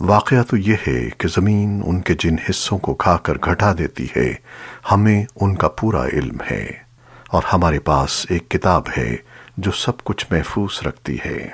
واقعہ تو یہ ہے کہ زمین ان کے جن حصوں کو کھا کر گھٹا دیتی ہے، ہمیں ان کا پورا علم ہے، اور ہمارے پاس ایک کتاب ہے جو سب کچھ محفوظ رکھتی ہے۔